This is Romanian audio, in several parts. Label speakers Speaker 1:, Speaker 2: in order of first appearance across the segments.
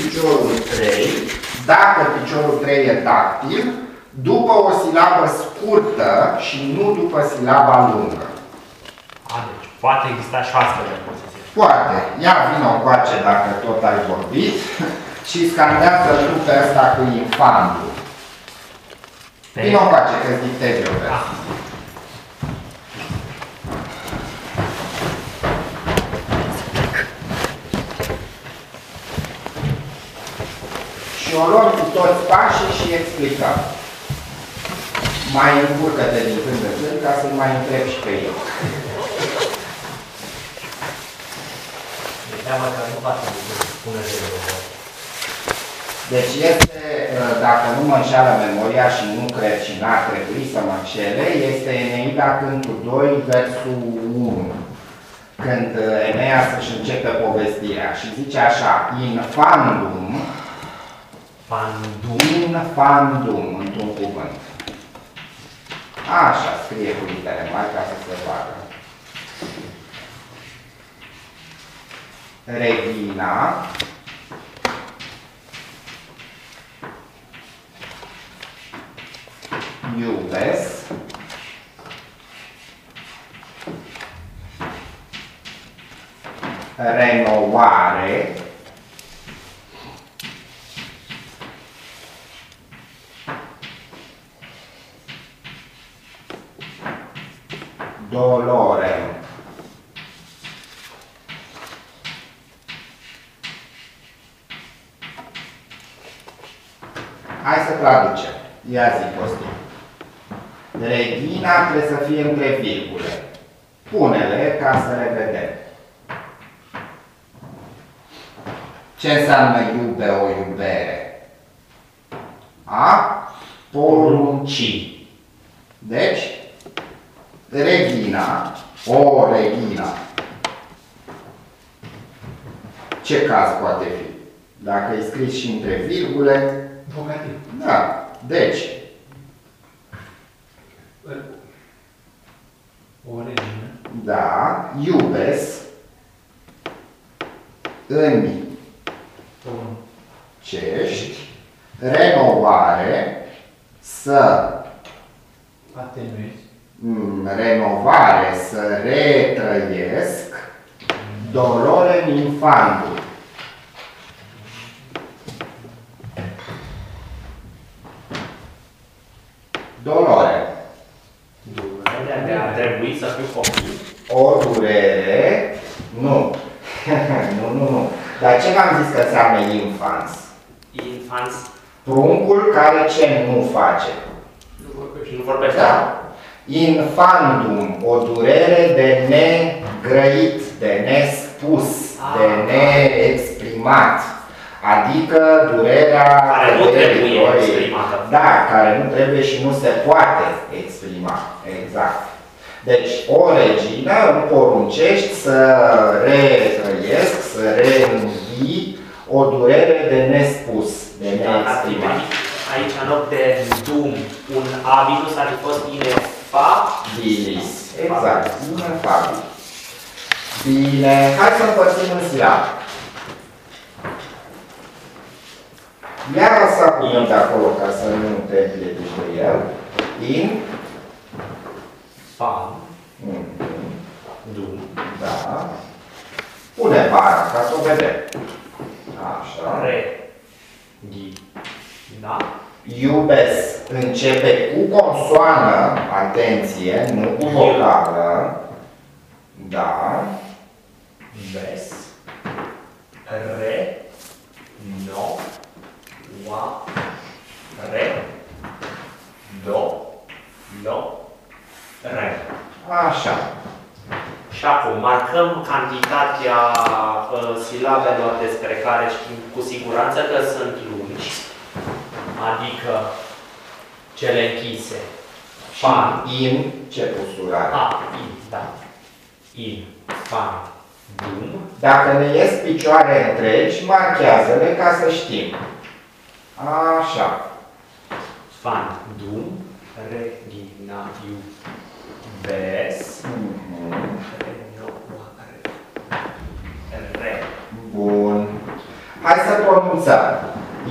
Speaker 1: piciorul 3, dacă piciorul 3 e tactil, după o silabă scurtă și nu după silaba lungă.
Speaker 2: A, deci poate exista și astfel de poziție.
Speaker 1: Poate. Ia vină o coace dacă tot ai vorbit și scandează tu pe ăsta cu infantul.
Speaker 2: Pe...
Speaker 1: Vină o coace, că-ți dictez eu pe
Speaker 2: Ah,
Speaker 1: Și o luăm cu toți pașii și explicăm. Mai încurcă-te din când în când ca să-l mai întreb și pe el.
Speaker 2: mi teamă că nu face decât să spună de rău.
Speaker 1: Deci este, uh, dacă nu mă înșeală memoria și nu cred și n-ar trebui să mă înșele, este Eneida Cântul 2, versul 1. Când uh, Eneas își începe povestirea și zice așa, infandum,
Speaker 2: Pandum.
Speaker 1: infandum, într-un cuvânt. Așa scrie cu litere mari ca să se vadă. Regina iubesc renovare dolorem Hai să traducem. Ia zi, Costi. Regina trebuie să fie între virgule. Pune-le ca să le vedem. Ce înseamnă iube o iubere? A porunci. Deci, regina, o regina. Ce caz poate fi? Dacă e scris și între virgule,
Speaker 2: Vocativ.
Speaker 1: da. Deci,
Speaker 2: O regină.
Speaker 1: da, iubesc în
Speaker 2: Un.
Speaker 1: cești, renovare, să
Speaker 2: Atenuezi.
Speaker 1: Mm, renovare, să retrăiesc, dolore în infantul. Dolore.
Speaker 2: Durerea de a trebui să fiu copil.
Speaker 1: O durere, nu. nu, nu, nu. Dar ce v-am zis că înseamnă infans?
Speaker 2: Infans.
Speaker 1: Pruncul care ce nu face?
Speaker 2: Și nu vorbește.
Speaker 1: Da. Infandum, o durere de negrăit, de nespus, de
Speaker 2: Ah.
Speaker 1: neexprimat. Adică durerea
Speaker 2: Care nu trebuie
Speaker 1: creditorii.
Speaker 2: exprimată.
Speaker 1: Da, care nu trebuie și nu se poate exprima. Exact. Deci, o regină îmi poruncești să retrăiesc, să reînvii o durere de nespus, de
Speaker 2: Și dacă ar fi
Speaker 1: neexprimat.
Speaker 2: venit aici în loc de dum un abilus ar fi fost inefa.
Speaker 1: Bilis. Exact. Inefabil. Bine, hai să împărțim în silabe. Ia lăsa cuvânt de acolo ca să nu te împiedici de el. In.
Speaker 2: Fan.
Speaker 1: Mm,
Speaker 2: Dum.
Speaker 1: Da. Pune bara ca să o vedem. Așa.
Speaker 2: Re. Ghi. Da?
Speaker 1: Iubesc. Începe cu consoană, atenție, nu cu vocală. Da.
Speaker 2: Ves. Re. No. Wa. Re. Do. Lo. Re.
Speaker 1: Așa.
Speaker 2: Și acum marcăm cantitatea uh, silabelor despre care știm cu siguranță că sunt lungi, adică cele închise. Fan.
Speaker 1: Și in ce usurare.
Speaker 2: A, in, da. In, fan, dum.
Speaker 1: Dacă ne ies picioare întregi, marchează-le ca să știm. Așa.
Speaker 2: Fan, dum, regina, iubes,
Speaker 1: Mhm.
Speaker 2: renoare, re.
Speaker 1: Bun. Hai să pronunțăm.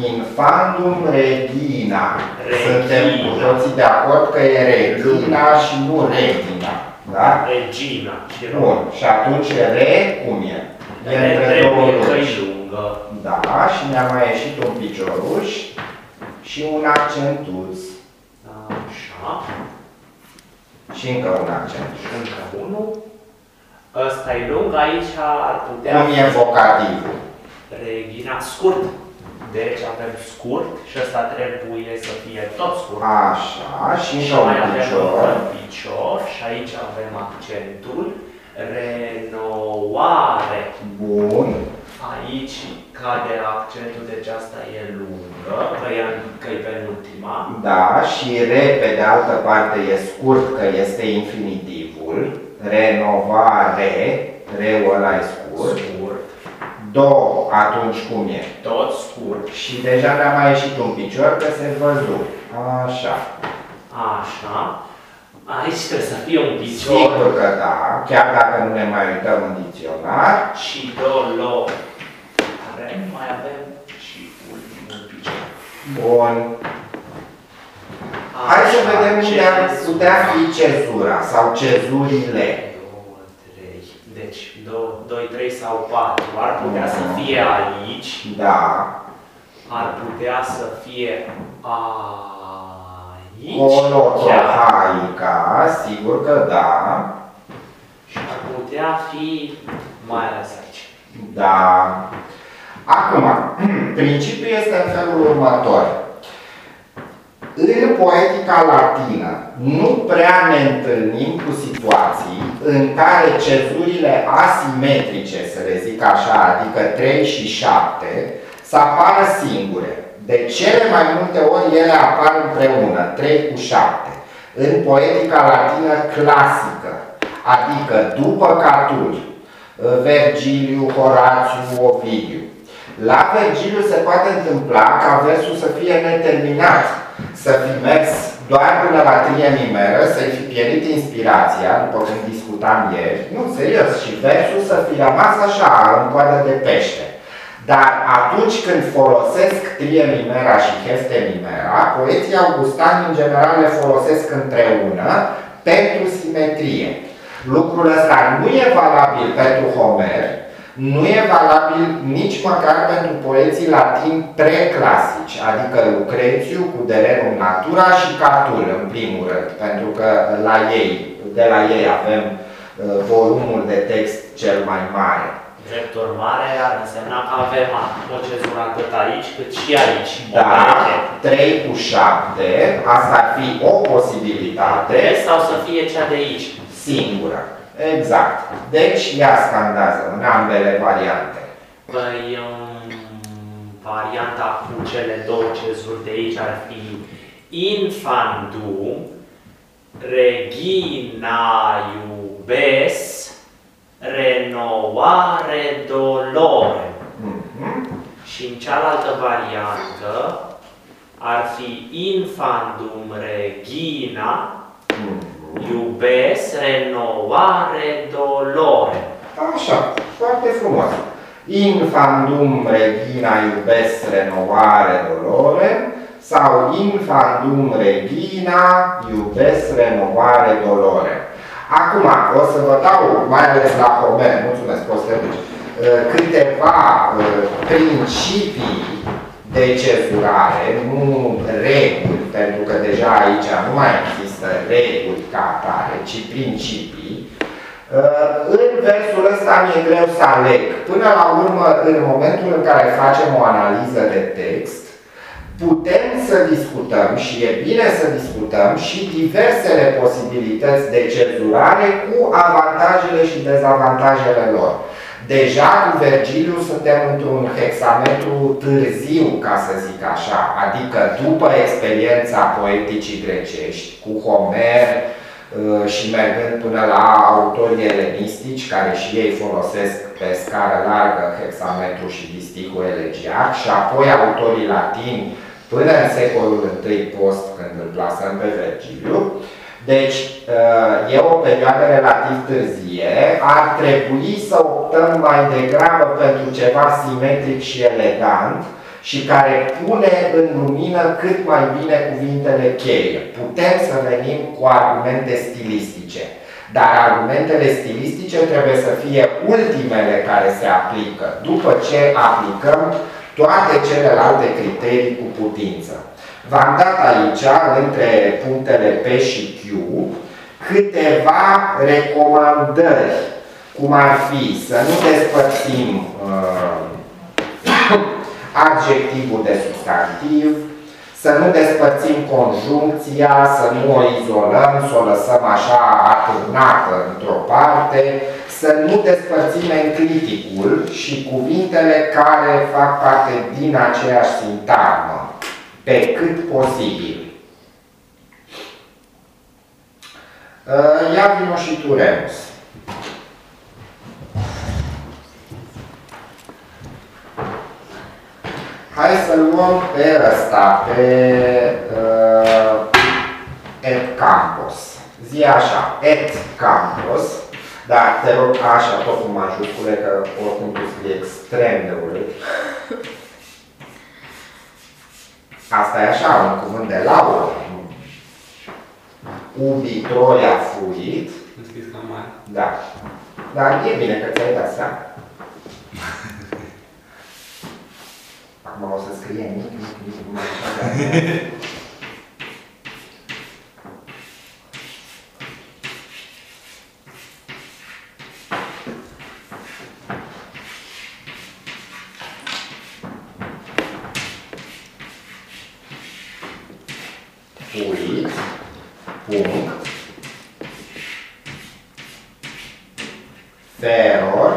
Speaker 1: Infandum regina.
Speaker 2: Regina.
Speaker 1: Suntem cu toții de acord că e regina și nu regina. Da?
Speaker 2: Regina. Și
Speaker 1: Bun. Și atunci re, cum e? E între două
Speaker 2: Trebuie că
Speaker 1: luci.
Speaker 2: e lungă.
Speaker 1: Da, și ne-a mai ieșit un picioruș și un accentuț.
Speaker 2: Așa.
Speaker 1: Și încă un accent.
Speaker 2: Și încă unul. Ăsta e lung, aici ar putea
Speaker 1: Cum e vocativul?
Speaker 2: Regina scurt. Deci avem scurt și ăsta trebuie să fie tot scurt.
Speaker 1: Așa, și
Speaker 2: Și
Speaker 1: încă
Speaker 2: mai
Speaker 1: un
Speaker 2: avem
Speaker 1: picior.
Speaker 2: un picior și aici avem accentul. Renoare.
Speaker 1: Bun.
Speaker 2: Aici cade accentul, deci asta e lungă, că e, că e penultima.
Speaker 1: Da, și re, pe de altă parte, e scurt, că este infinitivul. Renovare, reul ăla e scurt.
Speaker 2: Scurt,
Speaker 1: Do, atunci cum e?
Speaker 2: tot scurt.
Speaker 1: Și deja ne-a mai ieșit un picior, că se văzut. Așa.
Speaker 2: Așa. Aici trebuie să fie un picior
Speaker 1: Sigur că da, chiar dacă nu ne mai uităm în dicționar.
Speaker 2: și dolo. Care mai avem și ultimul picior.
Speaker 1: Bun. Hai să
Speaker 2: Așa,
Speaker 1: vedem unde ar
Speaker 2: cezura.
Speaker 1: putea fi cezura sau cezurile.
Speaker 2: 2, 3. Deci 2, 3 sau 4. Ar putea să fie aici.
Speaker 1: Da.
Speaker 2: Ar putea să fie aici.
Speaker 1: Colotohaica, sigur că da.
Speaker 2: Și ar putea fi mai ales aici.
Speaker 1: Da. Acum, principiul este în felul următor. În poetica latină nu prea ne întâlnim cu situații în care cezurile asimetrice, să le zic așa, adică 3 și 7, să apară singure. De cele mai multe ori ele apar împreună, 3 cu 7, în poetica latină clasică, adică după Catul, Vergiliu, Horațiu, Ovidiu. La Vergiliu se poate întâmpla ca versul să fie neterminat, să fi mers doar până la triemimeră, să-i fi pierit inspirația, după cum discutam ieri. Nu, serios, și versul să fi rămas așa, în coadă de pește. Dar atunci când folosesc triemimera și heftemimera, poeții augustani în general le folosesc împreună pentru simetrie. Lucrul ăsta nu e valabil pentru Homer, nu e valabil nici măcar pentru poeții latini preclasici, adică Lucrețiu cu Derenum Natura și Catul, în primul rând, pentru că la ei, de la ei avem uh, volumul de text cel mai mare.
Speaker 2: Drept urmare, ar însemna că avem o cezură atât aici cât și aici. O
Speaker 1: Da,
Speaker 2: pereche.
Speaker 1: 3 cu 7, asta ar fi o posibilitate
Speaker 2: De sau să fie cea de aici.
Speaker 1: singură. Exact. Deci ea scandează în ambele variante.
Speaker 2: Păi, um, varianta cu cele două cezuri de aici ar fi infandum, regina iubes, renovare dolore.
Speaker 1: Mhm.
Speaker 2: Și în cealaltă variantă ar fi infandum regina,
Speaker 1: Mhm.
Speaker 2: iubes, renovare dolore.
Speaker 1: Așa, foarte frumos. Infandum regina iubes renovare dolore sau infandum regina iubes renovare dolore. Acum, o să vă dau, mai ales la Homer, mulțumesc, poți să te duci, uh, câteva uh, principii de cezurare, nu reguli, pentru că deja aici nu mai există reguli ca atare, ci principii. Uh, În versul ăsta mi-e greu să aleg. Până la urmă, în momentul în care facem o analiză de text, putem să discutăm și e bine să discutăm și diversele posibilități de cezurare cu avantajele și dezavantajele lor. Deja cu Vergiliu suntem într-un hexametru târziu, ca să zic așa, adică după experiența poeticii grecești, cu Homer uh, și mergând până la autorii elenistici, care și ei folosesc pe scară largă hexametru și disticul elegiac, și apoi autorii latini până în secolul I post, când îl plasăm pe Vergiliu, Deci, uh, e o perioadă relativ târzie, ar trebui să optăm mai degrabă pentru ceva simetric și elegant și care pune în lumină cât mai bine cuvintele cheie. Putem să venim cu argumente stilistice, dar argumentele stilistice trebuie să fie ultimele care se aplică, după ce aplicăm toate celelalte criterii cu putință. V-am dat aici, între punctele P și Q, câteva recomandări, cum ar fi să nu despărțim uh, adjectivul de substantiv, să nu despărțim conjuncția, să nu o izolăm, să o lăsăm așa atârnată într-o parte, să nu despărțim encliticul și cuvintele care fac parte din aceeași sintagmă, pe cât posibil. Ia vino și tu, Remus. Hai să luăm pe ăsta, pe uh, et campus. Zi așa, et campus, dar te rog așa, tot cu majuscule, că oricum tu scrie extrem de urât. Asta e așa, un cuvânt de laură. Ubi Troia fuit.
Speaker 3: Îmi scris mare.
Speaker 1: Da. Dar e bine că ți-ai dat seama. Acum o să scrie mic, mic, mic, numai așa. dar- Fuit, punct, feror,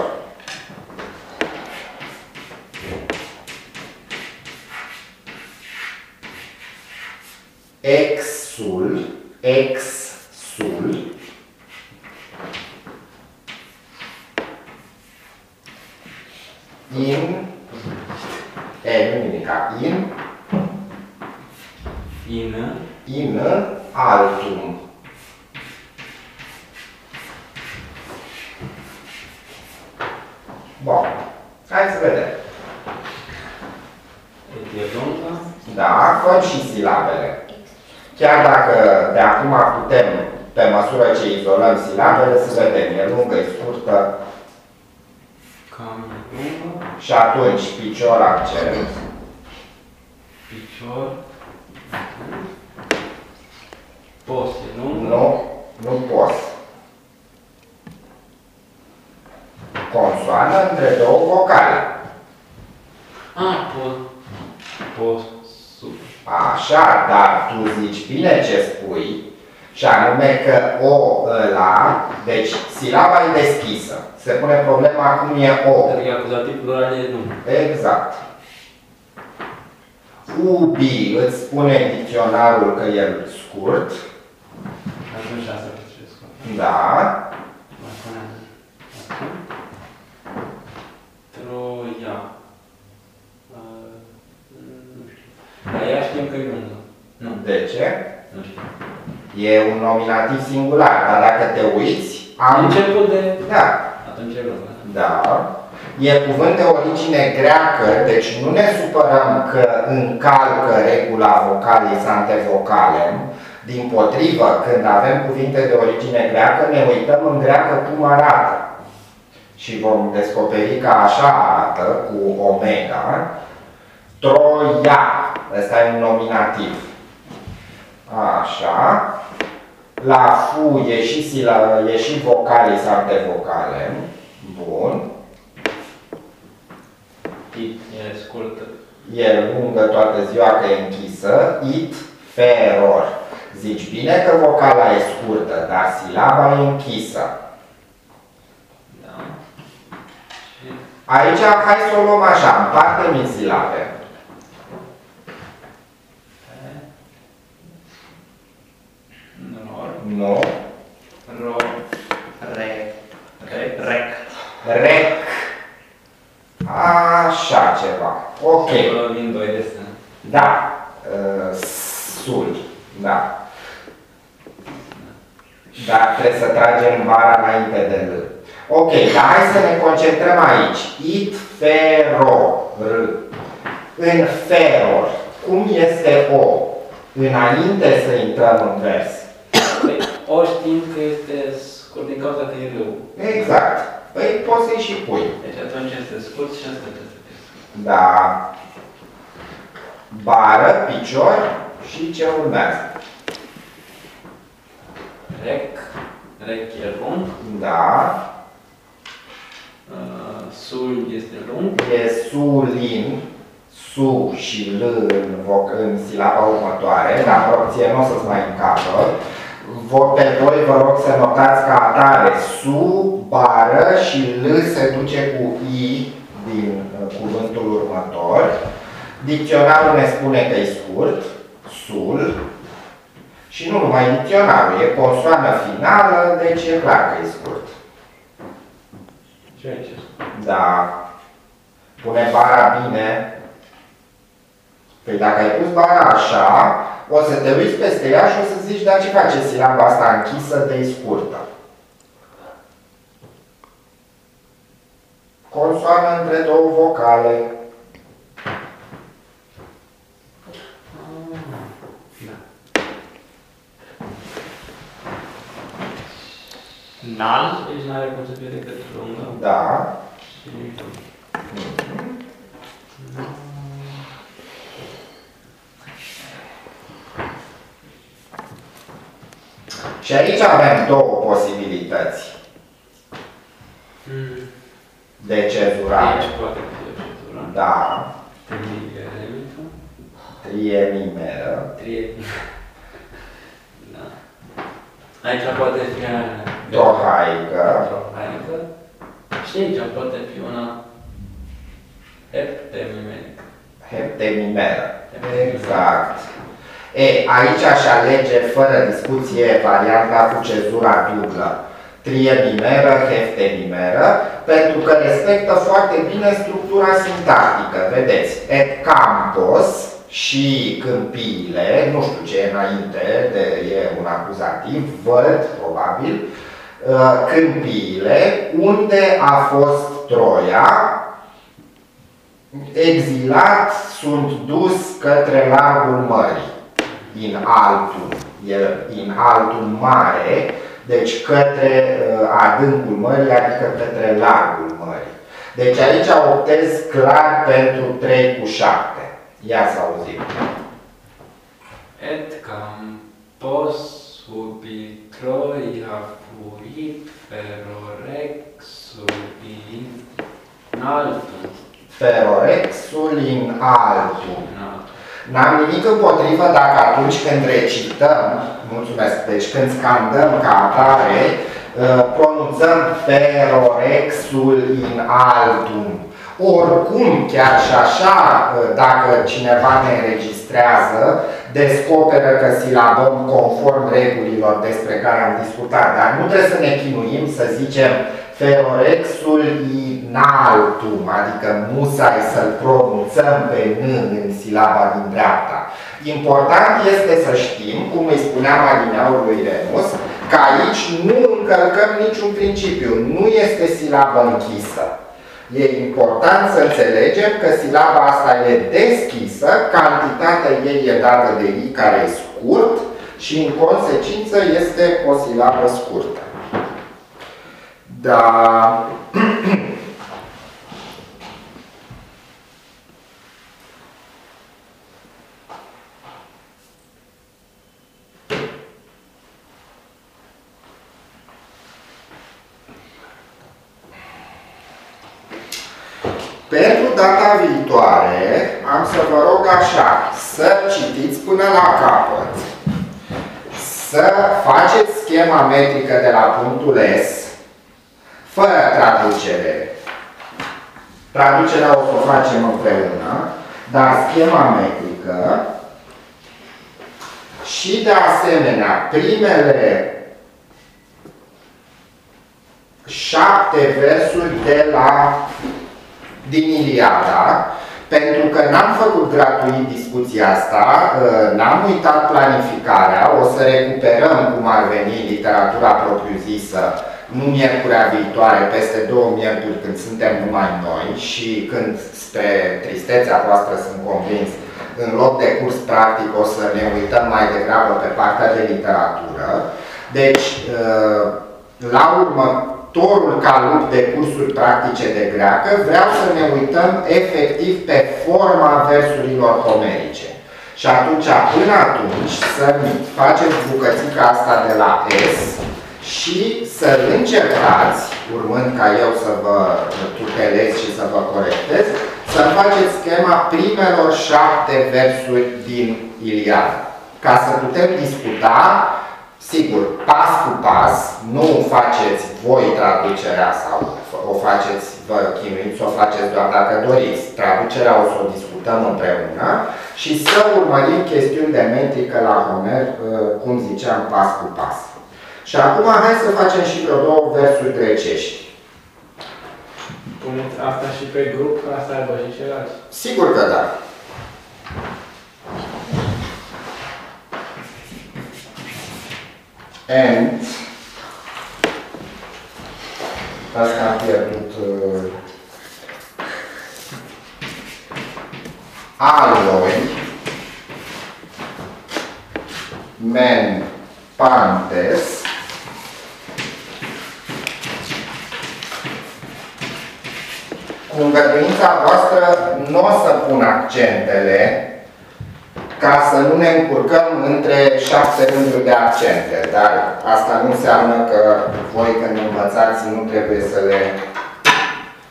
Speaker 1: exul, exul, in, e, nu nimica, in,
Speaker 3: Ină.
Speaker 1: in altum. Bun. Hai să vedem.
Speaker 3: Etilonga.
Speaker 1: Da, făm și silabele. Chiar dacă de acum putem, pe măsură ce izolăm silabele, să vedem, e lungă, e scurtă
Speaker 3: Cam lungă.
Speaker 1: și atunci picior accent.
Speaker 3: Picior. Post e lungă.
Speaker 1: Nu, nu poți. Consoană între două vocale.
Speaker 3: Ah, post. Post. Sub.
Speaker 1: Așa, dar tu zici bine ce spui, și anume că o ăla, deci silaba e deschisă. Se pune problema cum e o.
Speaker 3: Adică acuzativ plural e nu.
Speaker 1: Exact. Ubi îți spune dicționarul că e scurt.
Speaker 3: Atunci asta Petrescu.
Speaker 1: Da.
Speaker 3: Mai pune acum. Troia. Uh, Nu știu. Dar ea știm că e lungă. Nu.
Speaker 1: De ce?
Speaker 3: Nu știu.
Speaker 1: E un nominativ singular, dar dacă te uiți, am...
Speaker 3: Început de...
Speaker 1: Da.
Speaker 3: Atunci e lungă.
Speaker 1: Da. E cuvânt de origine greacă, deci nu ne supărăm că încalcă regula vocalii antevocale. Din potrivă, când avem cuvinte de origine greacă, ne uităm în greacă cum arată. Și vom descoperi că așa arată, cu omega. Troia. Ăsta e un nominativ. Așa. La fu e și, sila, e și vocalii sau antevocale. Bun.
Speaker 3: It e scurtă.
Speaker 1: E lungă toată ziua că e închisă. It, feror. Zici bine că vocala e scurtă, dar silaba e închisă.
Speaker 3: Da. Și
Speaker 1: Aici hai să o luăm așa, împarte-mi în silabe.
Speaker 3: Nor.
Speaker 1: Nu.
Speaker 3: Ro. Re. Re. Rec.
Speaker 1: Rec. Așa ceva. Ok.
Speaker 3: Acolo Vin doi desene.
Speaker 1: Da. Uh, Sul. Da. Dar trebuie să tragem bara înainte de L. Ok, dar hai să ne concentrăm aici. It fero. R. În feror. Cum este O? Înainte să intrăm în vers.
Speaker 3: Păi, o știind că este scurt din cauza că e rău.
Speaker 1: Exact. Păi poți să-i și pui.
Speaker 3: Deci atunci este scurt și asta trebuie să fie scurt.
Speaker 1: Da. Bară, picior și ce urmează.
Speaker 3: Rec, rec e lung,
Speaker 1: Da.
Speaker 3: uh, sul este lung,
Speaker 1: E sulin, su și l în, voc, în silaba următoare, dar mă rog, ție nu o să-ți mai încapă. Vă, pe voi vă rog să notați ca atare su, bară și l se duce cu i din uh, cuvântul următor. Dicționarul ne spune că e scurt, sul, și nu numai dicționarul, e consoană finală, deci e clar că e scurt.
Speaker 3: și aici.
Speaker 1: Da. Pune bara bine. Păi dacă ai pus bara așa, o să te uiți peste ea și o să zici, dar ce face silaba asta închisă de scurtă? Consoană între două vocale.
Speaker 3: Da. Nal, deci nu are cum să fie decât lungă.
Speaker 1: Da.
Speaker 3: Și...
Speaker 1: Și aici avem două posibilități
Speaker 3: Mm.
Speaker 1: de cezurare.
Speaker 3: Aici poate fi o cetură.
Speaker 1: Da.
Speaker 3: Trigeremică.
Speaker 1: Triemimeră.
Speaker 3: Trie... Da. Aici poate fi
Speaker 1: Dohaică.
Speaker 3: Trohaică. Și aici poate fi una heptemimenică.
Speaker 1: Heptemimeră. Exact. E, aici aș alege fără discuție varianta cu cezura dublă. Triemimeră, heftemimeră, pentru că respectă foarte bine structura sintactică. Vedeți, et campos și câmpiile, nu știu ce e înainte, de, e un acuzativ, văd, probabil, uh, câmpiile, unde a fost Troia, exilat sunt dus către largul mării, în altul, el în altul mare, deci către uh, adâncul mării, adică către largul mării. Deci aici optez clar pentru 3 cu 7. Ia să auzim.
Speaker 3: Et campos ubi Troia fuit ferorex ubi in altum.
Speaker 1: Ferorexul în altul.
Speaker 3: In altum.
Speaker 1: N-am nimic împotrivă dacă atunci când recităm, mulțumesc, deci când scandăm ca atare, uh, pronunțăm ferorexul in altum. Oricum, chiar și așa, uh, dacă cineva ne înregistrează, descoperă că silabăm conform regulilor despre care am discutat, dar nu trebuie să ne chinuim să zicem ferorexul in altum, adică musai să-l pronunțăm pe N în silaba din dreapta. Important este să știm, cum îi spuneam alineaului Remus, că aici nu încălcăm niciun principiu, nu este silabă închisă. E important să înțelegem că silaba asta e deschisă, cantitatea ei e dată de I care e scurt și în consecință este o silabă scurtă. Da. Pentru data viitoare am să vă rog așa, să citiți până la capăt, să faceți schema metrică de la punctul S, fără traducere. Traducerea o să o facem împreună, dar schema metrică și de asemenea primele șapte versuri de la din Iliada, Pentru că n-am făcut gratuit discuția asta, uh, n-am uitat planificarea, o să recuperăm cum ar veni literatura propriu-zisă, nu miercurea viitoare, peste două miercuri când suntem numai noi și când, spre tristețea voastră sunt convins, în loc de curs practic o să ne uităm mai degrabă pe partea de literatură. Deci, uh, la următorul calup de cursuri practice de greacă, vreau să ne uităm efectiv pe forma versurilor homerice. Și atunci, până atunci, să faceți bucățica asta de la S și să încercați, urmând ca eu să vă tutelez și să vă corectez, să faceți schema primelor șapte versuri din Iliad. Ca să putem discuta Sigur, pas cu pas, nu faceți voi traducerea sau o faceți, vă chinuiți, o faceți doar dacă doriți. Traducerea o să o discutăm împreună și să urmărim chestiuni de metrică la Homer, uh, cum ziceam, pas cu pas. Și acum hai să facem și vreo două versuri grecești.
Speaker 3: Puneți asta și pe grup ca să aibă și ceilalți.
Speaker 1: Sigur că da. and asta am pierdut uh, aloi men pantes cu îngăduința voastră nu o să pun accentele ca să nu ne încurcăm între șapte rânduri de accente. Dar asta nu înseamnă că voi când învățați nu trebuie să le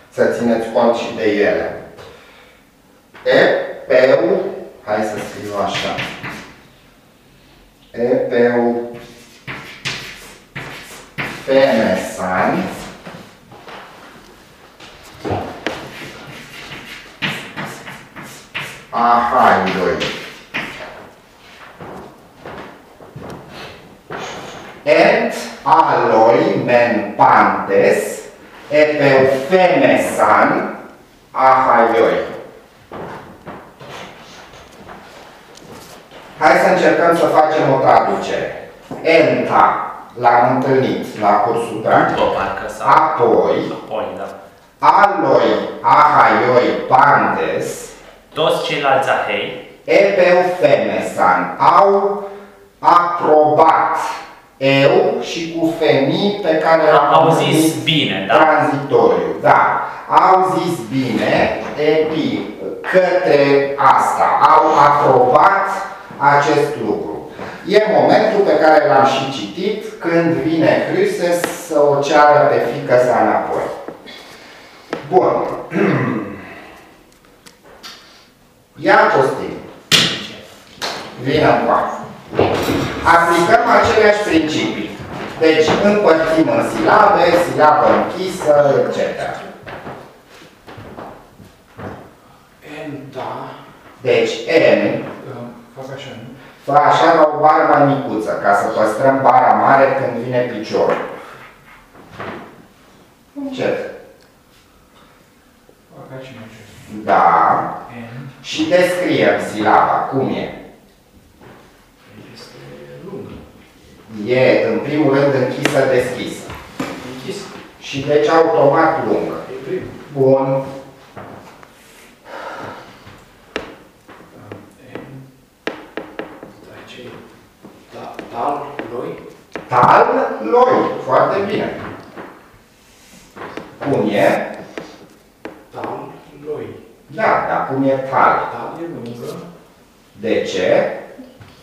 Speaker 1: să țineți cont și de ele. E, peu, hai să scriu așa. E, peu, femesan, ahaioi. et aloi men pantes epeufemesan ahaioi. Hai să încercăm să facem o traducere. Enta l-am întâlnit la cursul practic. Apoi,
Speaker 2: Apoi, da.
Speaker 1: aloi ahaioi pantes
Speaker 2: Toți ceilalți ahei
Speaker 1: epeufemesan au aprobat eu și cu femii pe care
Speaker 2: Au zis bine, da?
Speaker 1: Tranzitoriu, da. Au zis bine, epi, către asta, au aprobat acest lucru. E momentul pe care l-am și citit când vine Chryses să o ceară pe fică sa înapoi. Bun. Ia Costin. Vină cu aplicăm aceleași principii. Deci împărțim în silabe, silabă închisă, etc.
Speaker 3: Enta.
Speaker 1: Deci N,
Speaker 3: Fac așa, nu?
Speaker 1: fă așa la o bară mai micuță, ca să păstrăm bara mare când vine piciorul. Încet.
Speaker 3: Fac aici mai jos.
Speaker 1: Da.
Speaker 3: N.
Speaker 1: Și descriem silaba. Cum e?
Speaker 3: Este lungă.
Speaker 1: E, în primul rând, închisă, deschisă.
Speaker 3: Închis.
Speaker 1: Și deci automat lungă.
Speaker 3: E primul.
Speaker 1: Bun.
Speaker 3: N. Aici e. Da, tal, loi.
Speaker 1: Tal, loi. Foarte bine. Cum e?
Speaker 3: Tal, loi.
Speaker 1: Da, dar cum e tal?
Speaker 3: Tal e lungă.
Speaker 1: De ce?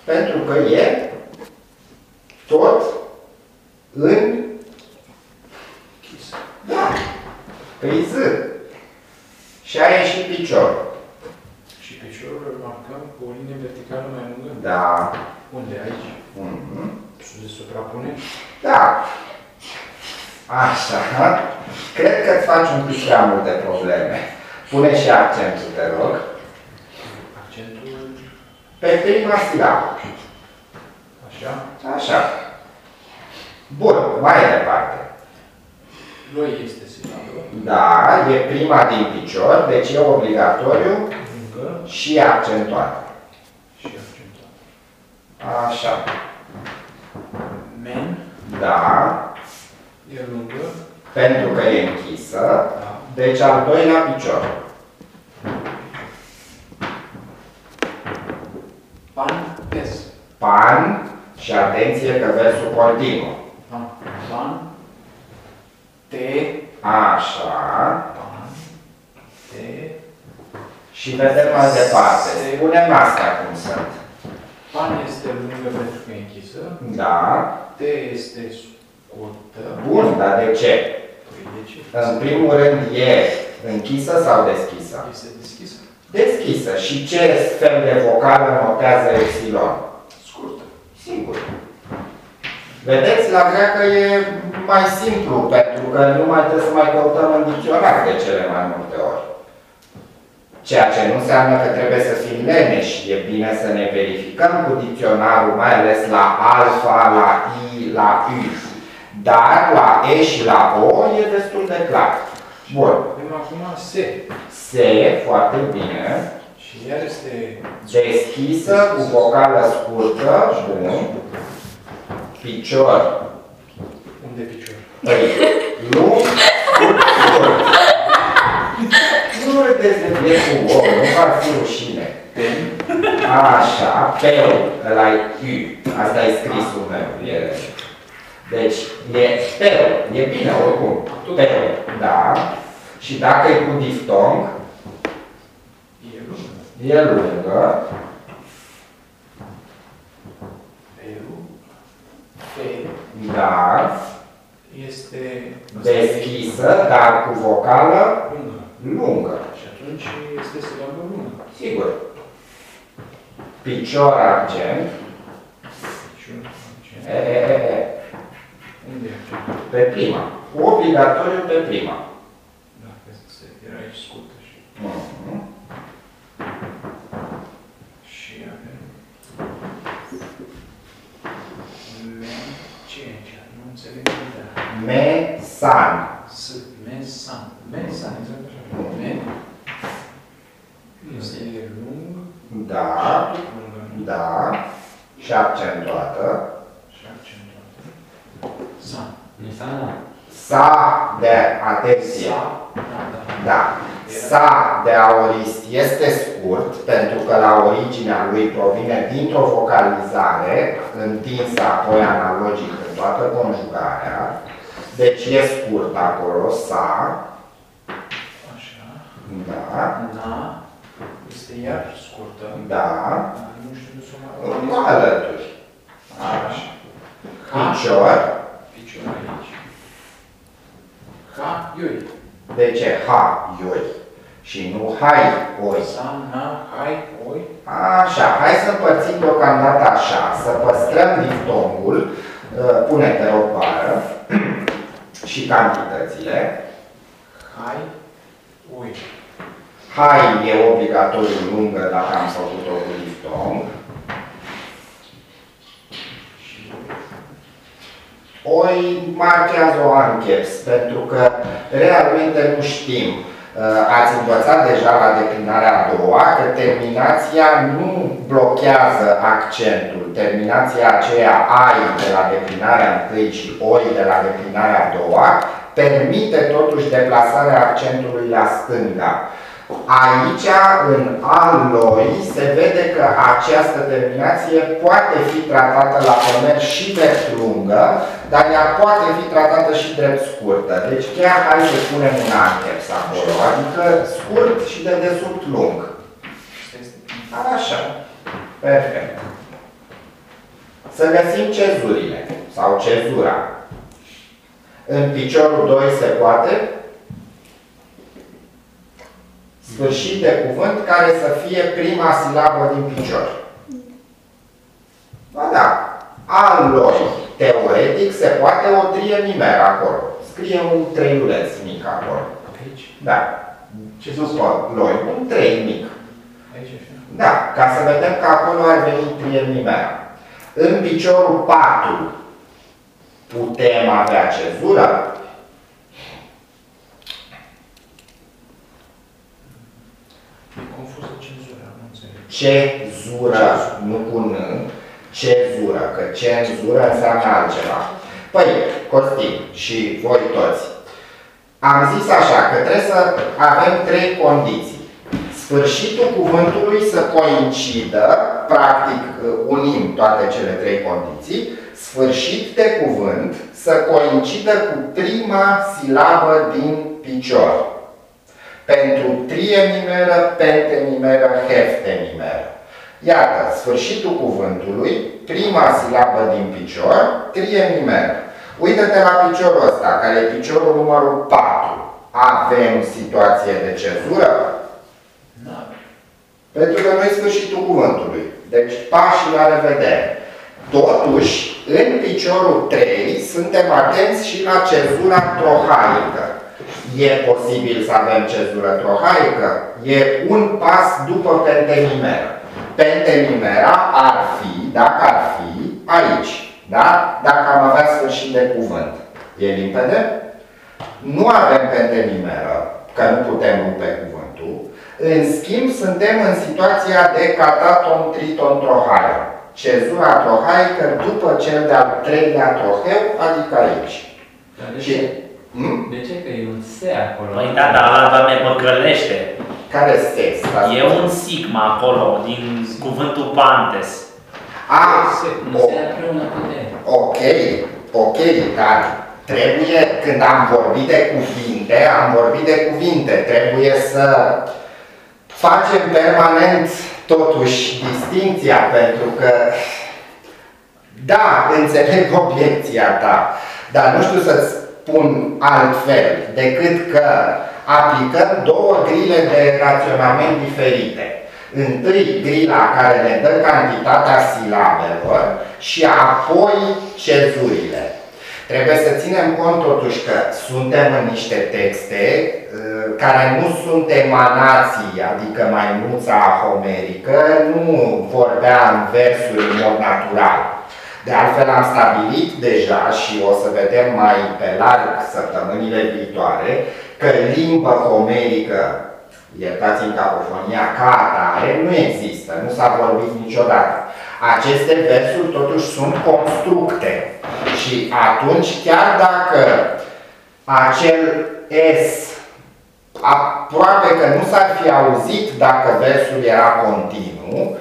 Speaker 1: Pentru că e tot în
Speaker 3: Închis.
Speaker 1: da, păi Z. Și a ieșit picior.
Speaker 3: Și piciorul îl marcăm cu o linie verticală mai lungă.
Speaker 1: Da.
Speaker 3: Unde? Aici.
Speaker 1: Mhm.
Speaker 3: Și se suprapune.
Speaker 1: Da. Așa. Cred că îți faci un pic prea multe probleme. Pune și accentul, te rog.
Speaker 3: Accentul
Speaker 1: Pe prima silabă.
Speaker 3: așa.
Speaker 1: Așa. Bun, mai departe.
Speaker 3: Loi este silabă.
Speaker 1: Da, e prima din picior, deci e obligatoriu și accentuată.
Speaker 3: și accentuată.
Speaker 1: Așa.
Speaker 3: Men
Speaker 1: Da.
Speaker 3: e lungă.
Speaker 1: Pentru că e închisă.
Speaker 3: Da.
Speaker 1: Deci al doilea picior.
Speaker 3: Pan, pes.
Speaker 1: Pan și atenție că versul continuă.
Speaker 3: Pan, pan. Te,
Speaker 1: Așa.
Speaker 3: pan. Te.
Speaker 1: Și vedem mai departe. Spunem astea cum sunt.
Speaker 3: Pan este lungă pentru că e închisă.
Speaker 1: Da.
Speaker 3: Te este scurtă.
Speaker 1: Bun, dar de ce?
Speaker 3: Păi de ce?
Speaker 1: În primul rând e închisă sau deschisă?
Speaker 3: Este deschisă.
Speaker 1: Deschisă. Și ce fel de vocală notează epsilon?
Speaker 3: Scurtă.
Speaker 1: Sigur. Vedeți, la greacă e mai simplu, pentru că nu mai trebuie să mai căutăm în dicționar de cele mai multe ori. Ceea ce nu înseamnă că trebuie să fim leneși. E bine să ne verificăm cu dicționarul, mai ales la alfa, la i, la u. Dar la e și la o e destul de clar. Bun.
Speaker 3: Avem acum se.
Speaker 1: Se, foarte bine.
Speaker 3: Și iar este
Speaker 1: Deschisă, cu vocală scurtă, bun. Picior,
Speaker 3: unde picior.
Speaker 1: Păi, lung, scurt, scurt. Nu râdeți de bine cu om, nu va fi rușine.
Speaker 3: Pen.
Speaker 1: Așa, peu, ăla e U. Asta e scrisul meu. E... Deci, e peu, e bine oricum. Peu, da. Și dacă e cu diftong,
Speaker 3: E lungă.
Speaker 1: e lungă.
Speaker 3: Eu. Fe.
Speaker 1: Da.
Speaker 3: Este
Speaker 1: Deschisă, dar cu vocală
Speaker 3: lungă.
Speaker 1: lungă.
Speaker 3: Și atunci este silabă lungă.
Speaker 1: Sigur. Picior argent.
Speaker 3: Și un
Speaker 1: E, e, e, e.
Speaker 3: Unde e acela?
Speaker 1: Pe prima. Obligatoriu pe prima.
Speaker 3: Da, că se era aici scurtă și...
Speaker 1: Mhm.
Speaker 3: Și avem... Men... Ce e aici? Nu înțeleg nimic.
Speaker 1: Mesan.
Speaker 3: S. Mensan. Mensan, exact așa. Men. Este lung.
Speaker 1: Da.
Speaker 3: Și tot lungă. nu?
Speaker 1: Da. Și accentuată.
Speaker 3: Și accentuată. San.
Speaker 4: Nisana.
Speaker 1: Sa de atenție.
Speaker 3: Sa. Da, da.
Speaker 1: Da. Sa de aorist este scurt pentru că la originea lui provine dintr-o vocalizare întinsă apoi analogic în toată conjugarea. Deci e scurt acolo, sa.
Speaker 3: Așa.
Speaker 1: Da.
Speaker 3: Na. Este iar scurtă.
Speaker 1: Da.
Speaker 3: Dar Nu știu, nu sunt mai...
Speaker 1: Nu alături.
Speaker 3: Așa.
Speaker 1: Picior.
Speaker 3: Picior aici. Ha, ioi.
Speaker 1: De ce ha, ioi? Și nu hai, oi.
Speaker 3: Sa, na, hai, oi.
Speaker 1: Așa, hai să împărțim deocamdată așa, să păstrăm diftongul, uh, pune-te o bară și cantitățile.
Speaker 3: Hai, oi.
Speaker 1: Hai e obligatoriu lungă dacă am făcut-o cu diftong. Oi marchează o ancheps, pentru că realmente nu știm. Uh, Ați învățat deja la declinarea a doua că terminația nu blochează accentul. Terminația aceea ai de la declinarea întâi și oi de la declinarea a doua permite totuși deplasarea accentului la stânga. Aici, în aloi, se vede că această terminație poate fi tratată la comer și drept lungă, dar ea poate fi tratată și drept scurtă. Deci chiar hai să punem un ancheps acolo, adică scurt și de desubt lung.
Speaker 3: asta este
Speaker 1: Așa. Perfect. Să găsim cezurile sau cezura. În piciorul 2 se poate sfârșit de cuvânt care să fie prima silabă din picior. Ba da, al lor, teoretic, se poate o trie nimer acolo. Scrie un treiuleț mic acolo.
Speaker 3: aici.
Speaker 1: Da.
Speaker 3: Ce
Speaker 1: Ce după loi, un trei mic.
Speaker 3: Aici așa.
Speaker 1: Da, ca să vedem că acolo ar veni trie nimera. În piciorul 4 putem avea cezură?
Speaker 3: E confuză cenzura. nu?
Speaker 1: cezură, nu cu N, cezură, că cenzură înseamnă altceva. Păi, Costi și voi toți, am zis așa că trebuie să avem trei condiții. Sfârșitul cuvântului să coincidă, practic unim toate cele trei condiții, sfârșit de cuvânt să coincidă cu prima silabă din picior. Pentru trienimeră, pentenimeră, heftenimeră. Iată, sfârșitul cuvântului, prima silabă din picior, trienimeră. Uită-te la piciorul ăsta, care e piciorul numărul 4. Avem situație de cezură?
Speaker 3: Da.
Speaker 1: Pentru că nu e sfârșitul cuvântului. Deci pașii la revedere. Totuși, în piciorul 3 suntem atenți și la cezura trohaică. E posibil să avem cezură trohaică? E un pas după pentenimeră. Pentenimera ar fi, dacă ar fi, aici. Da? Dacă am avea sfârșit de cuvânt. E limpede? Nu avem pentenimeră, că nu putem rupe cuvântul. În schimb, suntem în situația de cataton triton trohaic. Cezura trohaică după cel de-al treilea troheu, adică aici.
Speaker 3: Dar de
Speaker 1: Și,
Speaker 3: ce?
Speaker 1: Hmm?
Speaker 3: De ce? Că e un se acolo.
Speaker 2: Păi da, dar ăla, Doamne, păcălește.
Speaker 1: Care stes?
Speaker 2: E un sigma acolo, din cuvântul pantes.
Speaker 1: A,
Speaker 3: Se, nu
Speaker 1: o-
Speaker 3: se împreună cu de.
Speaker 1: Ok, ok, dar trebuie, când am vorbit de cuvinte, am vorbit de cuvinte, trebuie să facem permanent totuși distinția, pentru că, da, înțeleg obiecția ta, dar nu știu să-ți spun altfel, decât că aplicăm două grile de raționament diferite. Întâi grila care ne dă cantitatea silabelor și apoi cezurile. Trebuie să ținem cont totuși că suntem în niște texte uh, care nu sunt emanații, adică maimuța homerică nu vorbea în versuri în mod natural. De altfel am stabilit deja și o să vedem mai pe larg săptămânile viitoare că limba homerică iertați-mi cacofonia, ca atare, nu există, nu s-a vorbit niciodată. Aceste versuri totuși sunt constructe și atunci chiar dacă acel S aproape că nu s-ar fi auzit dacă versul era continuu,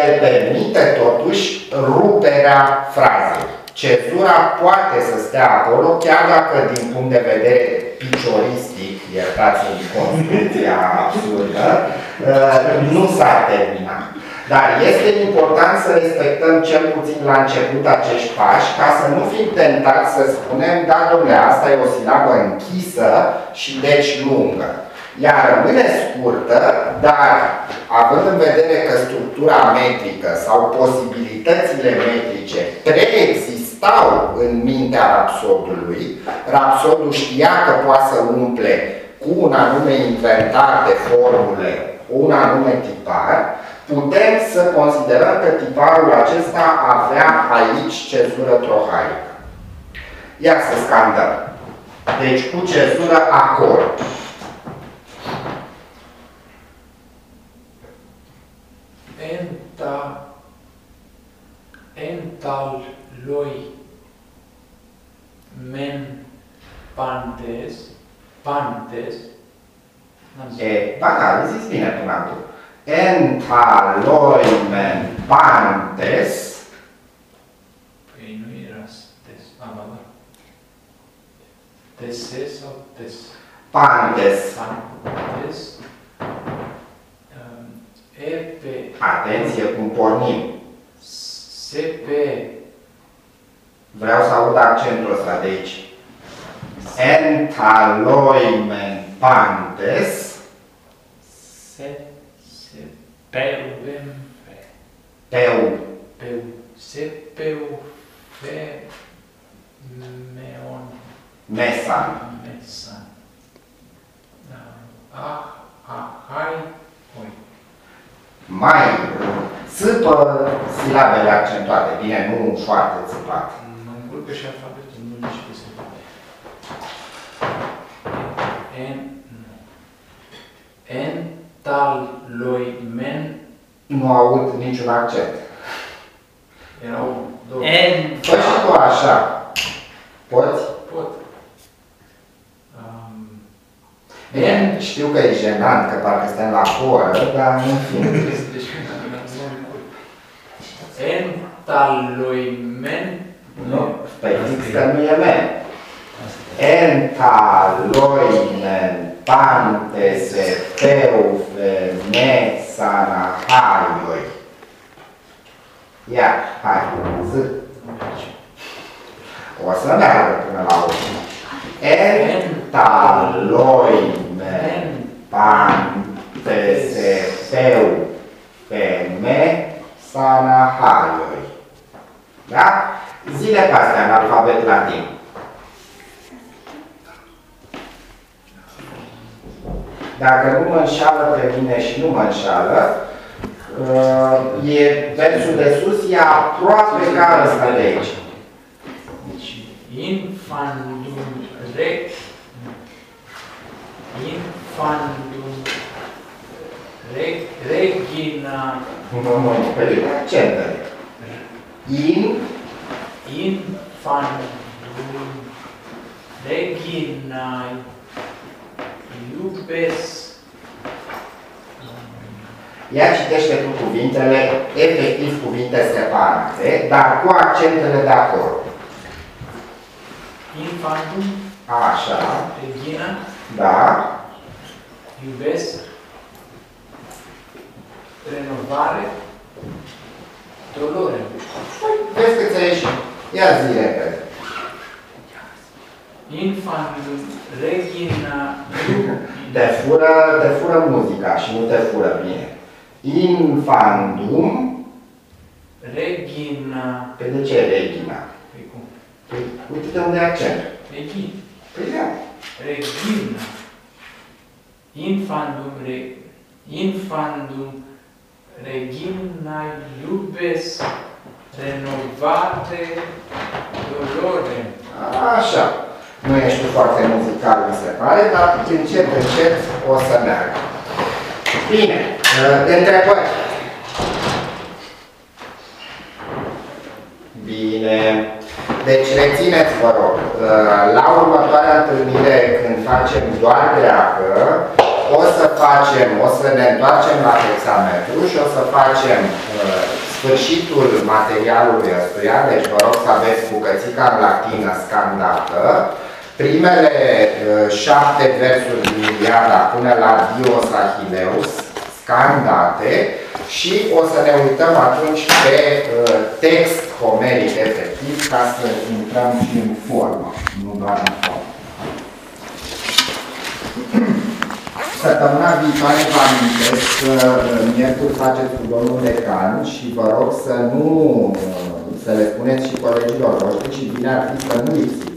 Speaker 1: el permite totuși ruperea frazei. Cezura poate să stea acolo, chiar dacă din punct de vedere picioristic, iertați-mi construcția absurdă, uh, nu s-ar termina. Dar este important să respectăm cel puțin la început acești pași, ca să nu fim tentați să spunem, da, domnule, asta e o silabă închisă și deci lungă. Ea rămâne scurtă, dar având în vedere că structura metrică sau posibilitățile metrice preexistau în mintea rapsodului, rapsodul știa că poate să umple cu un anume inventar de formule, un anume tipar, putem să considerăm că tiparul acesta avea aici cezură trohaică. Ia să scandăm. Deci cu cezură acord.
Speaker 3: Enta, ental lui men pantes, pantes, n-am zis.
Speaker 1: E, ba da, ai zis bine până acum. Entaloimen pantes,
Speaker 3: Păi nu era tes, am ba da. Tese sau tes?
Speaker 1: pantes.
Speaker 3: Pantes. Um, E pe
Speaker 1: Atenție cum pornim.
Speaker 3: se pe
Speaker 1: Vreau să aud accentul ăsta de aici. Entaloimen pantes,
Speaker 3: se se
Speaker 2: Pe
Speaker 3: vem fe.
Speaker 1: peu,
Speaker 3: Peu, se peu fe meon
Speaker 1: mesan.
Speaker 3: mesan. Ah, ah, hai, oi.
Speaker 1: Mai țâpă silabele accentuate. Bine, nu foarte țâpate.
Speaker 3: Mă încurcă și alfabetul, nu nici pe se poate. En, nu. En tal loi men
Speaker 1: Nu aud niciun accent.
Speaker 3: Erau două.
Speaker 4: N,
Speaker 1: Fă și tu așa. Poți?
Speaker 3: Pot. Um,
Speaker 1: Bine, știu că e jenant, că parcă suntem la oră, dar în fine.
Speaker 3: Entaloimen.
Speaker 1: Nu, păi fix că nu e men. Entaloinen pantese peufe mesanahaioi. Ia, hai, zi. O să meargă până la urmă. Entaloinen pantese peufe mesanahaioi. Da? Zile pe astea în alfabet latin. Dacă nu mă înșală pe mine și nu mă înșală, uh, e versul de sus, e aproape ca ăsta de aici.
Speaker 3: Deci, infandum rec. Infandum rec, regina.
Speaker 1: Nu mă pe accentele. In,
Speaker 3: Infandum regina iubes.
Speaker 1: ia citește tu cuvintele, efectiv cuvinte separate, dar cu accentele de acolo.
Speaker 3: Infandum
Speaker 1: Așa,
Speaker 3: regina
Speaker 1: da,
Speaker 3: iubesc. Renovare. Dolore.
Speaker 1: vezi că ți-a ieșit. Ia zi repede.
Speaker 3: Infandum regina
Speaker 1: Te fură, te fură muzica și nu te fură bine. Infandum,
Speaker 3: regina
Speaker 1: pe de ce regina?
Speaker 3: Păi cum?
Speaker 1: Păi, uite-te unde e accent.
Speaker 3: Regina.
Speaker 1: Păi da.
Speaker 3: Regina. Infandum re, infandum regina iubes renovate dolore.
Speaker 1: Așa. Nu ești tu foarte muzical, mi se pare, dar încet, încet o să meargă. Bine, de întrebări. Bine. Deci rețineți, vă rog, la următoarea întâlnire, când facem doar greacă, o să facem, o să ne întoarcem la hexametru și o să facem uh, sfârșitul materialului ăstuia, deci vă rog să aveți bucățica în latină scandată, primele uh, șapte versuri din Iliada până la Dios Achilleus, scandate, și o să ne uităm atunci pe uh, text homeric efectiv ca să intrăm și în formă, nu doar în formă. Săptămâna viitoare vă amintesc că uh, miercuri faceți cu domnul decan și vă rog să nu uh, să le spuneți și colegilor voștri și bine ar fi să nu lipsiți.